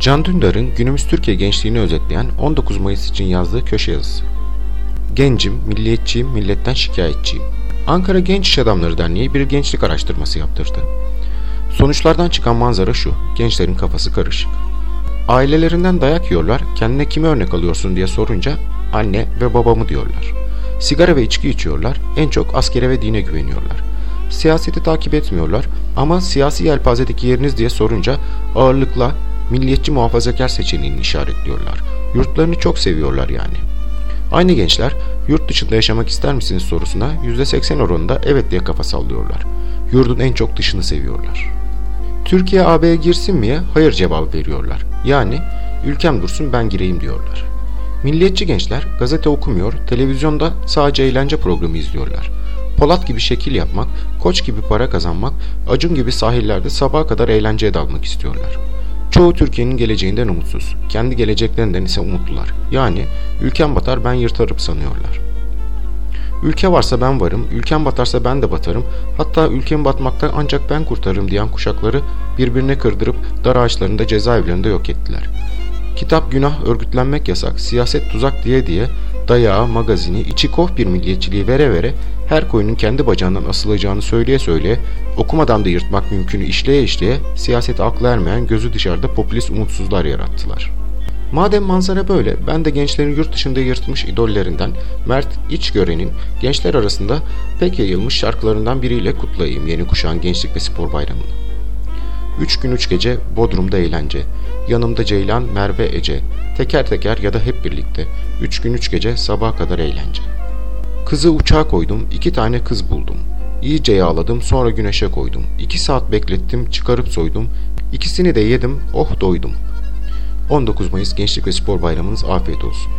Can Dündar'ın günümüz Türkiye gençliğini özetleyen 19 Mayıs için yazdığı köşe yazısı. Gencim, milliyetçiyim, milletten şikayetçiyim. Ankara Genç İş Adamları Derneği bir gençlik araştırması yaptırdı. Sonuçlardan çıkan manzara şu, gençlerin kafası karışık. Ailelerinden dayak yiyorlar, kendine kimi örnek alıyorsun diye sorunca anne ve babamı diyorlar. Sigara ve içki içiyorlar, en çok askere ve dine güveniyorlar. Siyaseti takip etmiyorlar ama siyasi yelpazedeki yeriniz diye sorunca ağırlıkla milliyetçi muhafazakar seçeneğini işaretliyorlar. Yurtlarını çok seviyorlar yani. Aynı gençler yurt dışında yaşamak ister misiniz sorusuna %80 oranında evet diye kafa sallıyorlar. Yurdun en çok dışını seviyorlar. Türkiye AB'ye girsin miye hayır cevabı veriyorlar. Yani ülkem dursun ben gireyim diyorlar. Milliyetçi gençler gazete okumuyor, televizyonda sadece eğlence programı izliyorlar. Polat gibi şekil yapmak, koç gibi para kazanmak, acun gibi sahillerde sabaha kadar eğlenceye dalmak istiyorlar. Çoğu Türkiye'nin geleceğinden umutsuz, kendi geleceklerinden ise umutlular. Yani ülkem batar ben yırtarım sanıyorlar. Ülke varsa ben varım, ülkem batarsa ben de batarım, hatta ülkem batmakta ancak ben kurtarırım diyen kuşakları birbirine kırdırıp dar ağaçlarında cezaevlerinde yok ettiler. Kitap günah, örgütlenmek yasak, siyaset tuzak diye diye dayağı, magazini, içi koh bir milliyetçiliği vere vere her koyunun kendi bacağından asılacağını söyleye söyleye, okumadan da yırtmak mümkünü işleye işleye siyasete aklı ermeyen gözü dışarıda popülist umutsuzlar yarattılar. Madem manzara böyle, ben de gençlerin yurt dışında yırtmış idollerinden Mert İçgören'in gençler arasında pek yayılmış şarkılarından biriyle kutlayayım yeni kuşağın gençlik ve spor bayramını. Üç gün üç gece Bodrum'da eğlence. Yanımda Ceylan, Merve, Ece. Teker teker ya da hep birlikte. Üç gün üç gece sabaha kadar eğlence. Kızı uçağa koydum, iki tane kız buldum. İyice yağladım, sonra güneşe koydum. İki saat beklettim, çıkarıp soydum. İkisini de yedim, oh doydum. 19 Mayıs Gençlik ve Spor Bayramınız afiyet olsun.